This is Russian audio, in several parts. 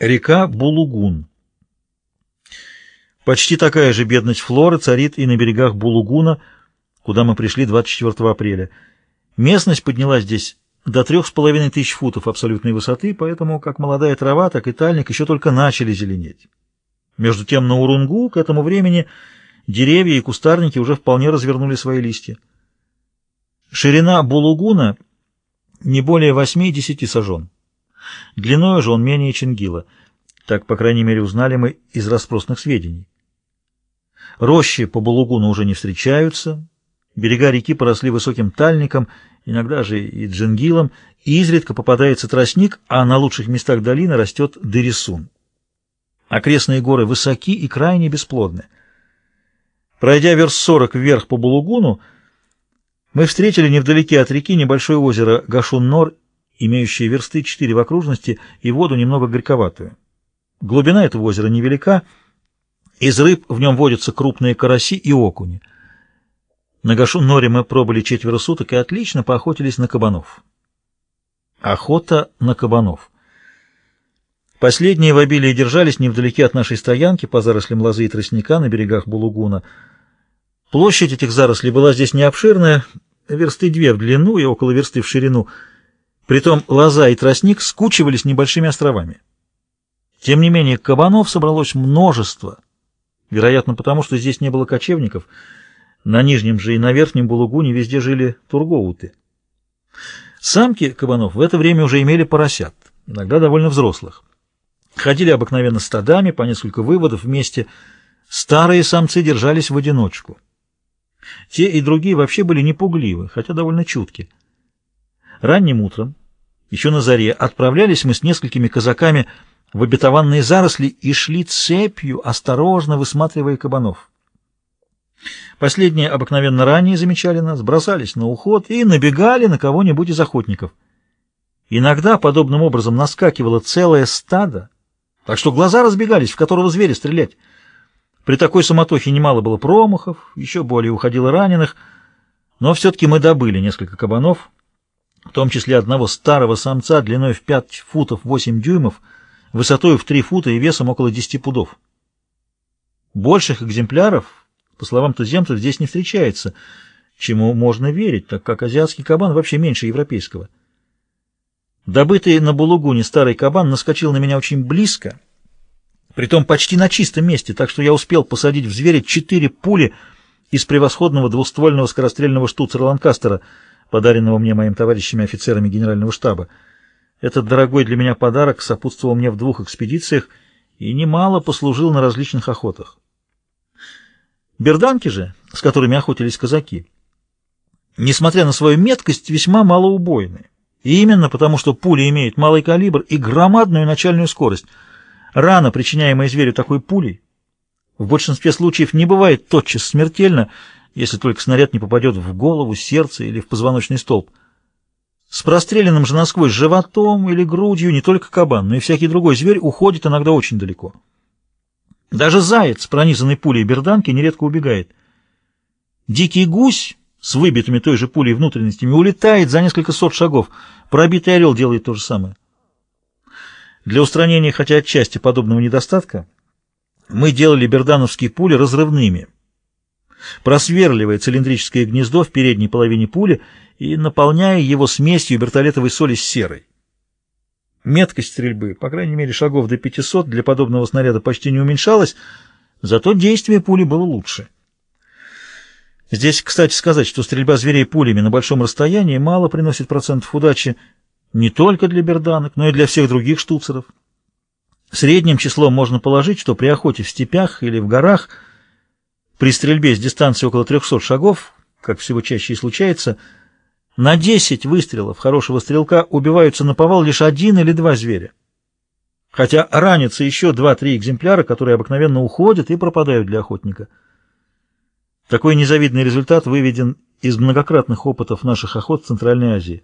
Река Булугун. Почти такая же бедность флоры царит и на берегах Булугуна, куда мы пришли 24 апреля. Местность поднялась здесь до трех с половиной тысяч футов абсолютной высоты, поэтому как молодая трава, так и тальник еще только начали зеленеть. Между тем на Урунгу к этому времени деревья и кустарники уже вполне развернули свои листья. Ширина Булугуна не более 8-10 сажен. Длиною же он менее Чингила. Так, по крайней мере, узнали мы из распросных сведений. Рощи по Балугуну уже не встречаются, берега реки поросли высоким тальником, иногда же и джингилом, и изредка попадается тростник, а на лучших местах долины растет дырисун. Окрестные горы высоки и крайне бесплодны. Пройдя верст сорок вверх по Балугуну, мы встретили невдалеке от реки небольшое озеро Гашун-Нор имеющие версты 4 в окружности и воду немного горьковатую. Глубина этого озера невелика, из рыб в нем водятся крупные караси и окуни. На Гашу-Норе мы пробыли четверо суток и отлично поохотились на кабанов. Охота на кабанов. Последние в обилии держались невдалеке от нашей стоянки по зарослям лозы и тростника на берегах Булугуна. Площадь этих зарослей была здесь не обширная, версты две в длину и около версты в ширину – Притом лоза и тростник скучивались небольшими островами. Тем не менее, кабанов собралось множество, вероятно, потому что здесь не было кочевников. На нижнем же и на верхнем Булугуне везде жили тургоуты. Самки кабанов в это время уже имели поросят, иногда довольно взрослых. Ходили обыкновенно стадами, по несколько выводов вместе. Старые самцы держались в одиночку. Те и другие вообще были непугливы, хотя довольно чутки. Ранним утром, еще на заре, отправлялись мы с несколькими казаками в обетованные заросли и шли цепью, осторожно высматривая кабанов. Последние обыкновенно ранее замечали нас, бросались на уход и набегали на кого-нибудь из охотников. Иногда подобным образом наскакивало целое стадо, так что глаза разбегались, в которого зверя стрелять. При такой самотохе немало было промахов, еще более уходило раненых, но все-таки мы добыли несколько кабанов, в том числе одного старого самца длиной в 5 футов 8 дюймов, высотой в 3 фута и весом около 10 пудов. Больших экземпляров, по словам туземцев, здесь не встречается, чему можно верить, так как азиатский кабан вообще меньше европейского. Добытый на Булугуне старый кабан наскочил на меня очень близко, притом почти на чистом месте, так что я успел посадить в зверя четыре пули из превосходного двуствольного скорострельного штуцера Ланкастера — подаренного мне моим товарищами-офицерами генерального штаба. Этот дорогой для меня подарок сопутствовал мне в двух экспедициях и немало послужил на различных охотах. Берданки же, с которыми охотились казаки, несмотря на свою меткость, весьма малоубойны. И именно потому, что пуля имеет малый калибр и громадную начальную скорость. Рана, причиняемая зверю такой пулей, в большинстве случаев не бывает тотчас смертельно, если только снаряд не попадет в голову, сердце или в позвоночный столб. С простреленным же насквозь животом или грудью не только кабан, но и всякий другой зверь уходит иногда очень далеко. Даже заяц, пронизанный пулей берданки, нередко убегает. Дикий гусь с выбитыми той же пулей внутренностями улетает за несколько сот шагов. Пробитый орел делает то же самое. Для устранения хотя отчасти подобного недостатка мы делали бердановские пули разрывными – просверливая цилиндрическое гнездо в передней половине пули и наполняя его смесью бертолетовой соли с серой. Меткость стрельбы, по крайней мере шагов до 500, для подобного снаряда почти не уменьшалась, зато действие пули было лучше. Здесь, кстати, сказать, что стрельба зверей пулями на большом расстоянии мало приносит процентов удачи не только для берданок, но и для всех других штуцеров. Средним числом можно положить, что при охоте в степях или в горах – при стрельбе с дистанции около 300 шагов, как всего чаще и случается, на 10 выстрелов хорошего стрелка убиваются на повал лишь один или два зверя. Хотя ранятся еще 2-3 экземпляра, которые обыкновенно уходят и пропадают для охотника. Такой незавидный результат выведен из многократных опытов наших охот в Центральной Азии.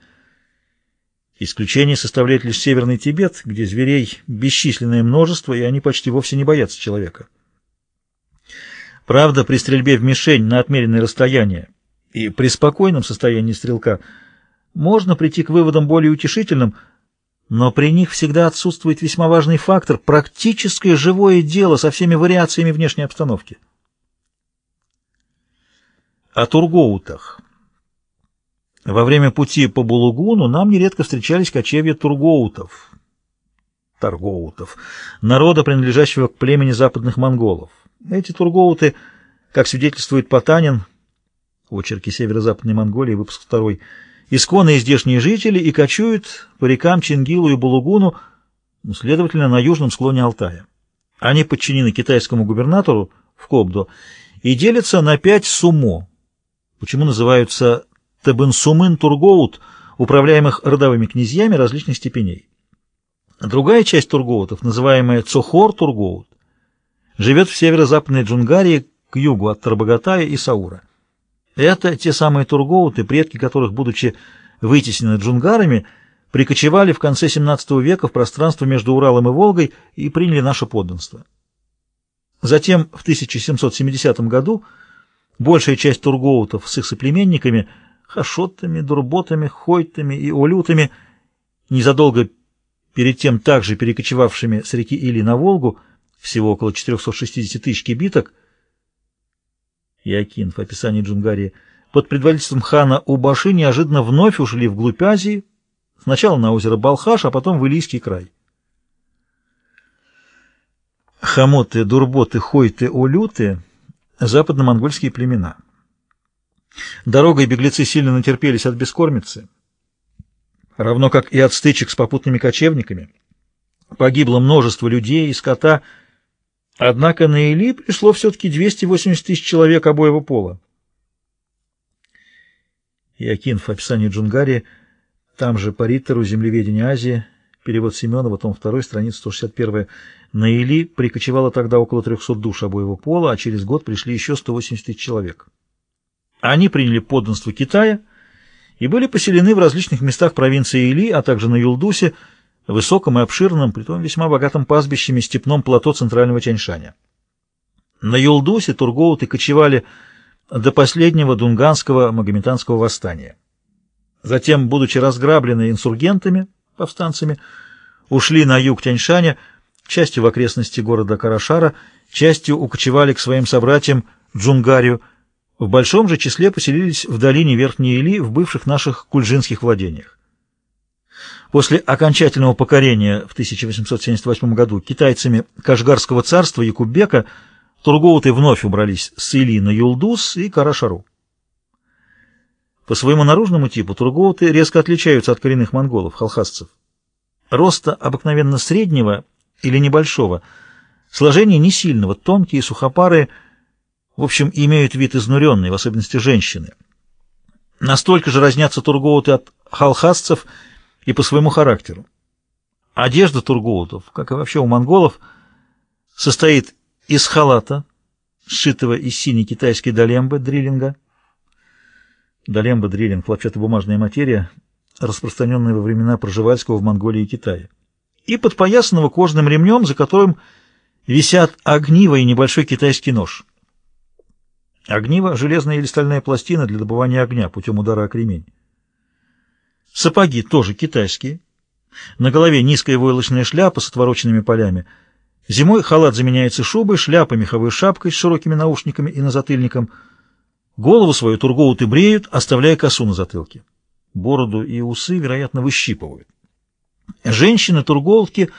Исключение составляет лишь Северный Тибет, где зверей бесчисленное множество, и они почти вовсе не боятся человека. Правда, при стрельбе в мишень на отмеренное расстояние и при спокойном состоянии стрелка можно прийти к выводам более утешительным, но при них всегда отсутствует весьма важный фактор – практическое живое дело со всеми вариациями внешней обстановки. О Тургоутах. Во время пути по Булугуну нам нередко встречались кочевья Тургоутов, Таргоутов, народа, принадлежащего к племени западных монголов. Эти Тургоуты, как свидетельствует Потанин, очерки северо-западной Монголии, выпуск 2, исконные здешние жители и кочуют по рекам Чингилу и Булугуну, ну, следовательно, на южном склоне Алтая. Они подчинены китайскому губернатору в Кобдо и делятся на пять сумо, почему называются Тебенсумын Тургоут, управляемых родовыми князьями различных степеней. Другая часть Тургоутов, называемая Цохор Тургоут, живет в северо-западной Джунгарии к югу от Тарбагатая и Саура. Это те самые тургоуты, предки которых, будучи вытеснены джунгарами, прикочевали в конце XVII века в пространство между Уралом и Волгой и приняли наше подданство. Затем, в 1770 году, большая часть тургоутов с их соплеменниками, хашотами, дурботами, хойтами и олютами, незадолго перед тем также перекочевавшими с реки Или на Волгу, всего около 460 тысяч кибиток, Иокин в описании Джунгарии, под предводительством хана Убаши неожиданно вновь ушли вглубь Азии, сначала на озеро Балхаш, а потом в Илийский край. Хамоты, Дурботы, Хойты, Олюты — западно-монгольские племена. Дорогой беглецы сильно натерпелись от бескормицы, равно как и от стычек с попутными кочевниками. Погибло множество людей и скота — Однако на Или пришло все-таки 280 тысяч человек обоего пола. Иокин в описании Джунгарии, там же по Риттеру «Землеведение Азии», перевод Семенова, том 2, страница 161. На Или прикочевало тогда около 300 душ обоего пола, а через год пришли еще 180 тысяч человек. Они приняли подданство Китая и были поселены в различных местах провинции Или, а также на Юлдусе, высоком и обширном, притом весьма богатом пастбищами степном плато центрального Тяньшаня. На Юлдусе тургоуты кочевали до последнего дунганского магометанского восстания. Затем, будучи разграблены инсургентами, повстанцами, ушли на юг Тяньшаня, частью в окрестности города Карашара, частью укочевали к своим собратьям Джунгарию, в большом же числе поселились в долине Верхней Или в бывших наших кульжинских владениях. После окончательного покорения в 1878 году китайцами Кашгарского царства Якуббека тургоуты вновь убрались с Или на Юлдус и Карашару. По своему наружному типу тургоуты резко отличаются от коренных монголов, халхасцев. Роста обыкновенно среднего или небольшого, сложение не сильного, тонкие, сухопарые, в общем, имеют вид изнуренный, в особенности женщины. Настолько же разнятся тургоуты от халхасцев – и по своему характеру. Одежда тургоутов, как и вообще у монголов, состоит из халата, сшитого из синей китайской долембы, дриллинга. Долемба, дриллинг, хлопчатобумажная материя, распространенная во времена Проживальского в Монголии и Китае. И подпоясанного кожаным ремнем, за которым висят огниво и небольшой китайский нож. Огниво — железная или стальная пластина для добывания огня путем удара о кремень. Сапоги тоже китайские. На голове низкая войлочная шляпа с отвороченными полями. Зимой халат заменяется шубой, шляпой, меховой шапкой с широкими наушниками и назатыльником. Голову свою тургоуты бреют, оставляя косу на затылке. Бороду и усы, вероятно, выщипывают. Женщины-турголовки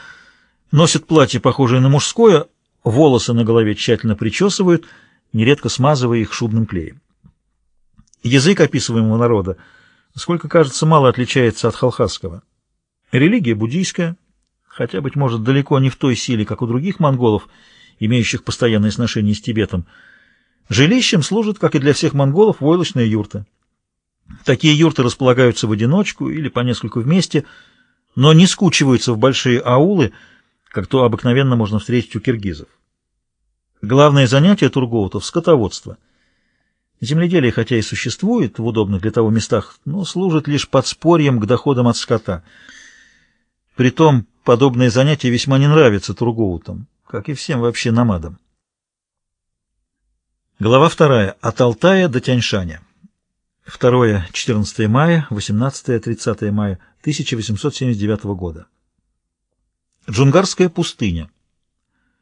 носят платье, похожее на мужское, волосы на голове тщательно причесывают, нередко смазывая их шубным клеем. Язык описываемого народа — сколько, кажется, мало отличается от халхасского. Религия буддийская, хотя, быть может, далеко не в той силе, как у других монголов, имеющих постоянное сношение с Тибетом. Жилищем служит, как и для всех монголов, войлочная юрта. Такие юрты располагаются в одиночку или по нескольку вместе, но не скучиваются в большие аулы, как то обыкновенно можно встретить у киргизов. Главное занятие тургоутов – скотоводство – Земледелие, хотя и существует в удобных для того местах, но служит лишь подспорьем к доходам от скота. Притом, подобные занятия весьма не нравятся Тургоутам, как и всем вообще намадам. Глава вторая. От Алтая до Тяньшаня. 2-14 мая, 18-30 мая 1879 года. Джунгарская пустыня.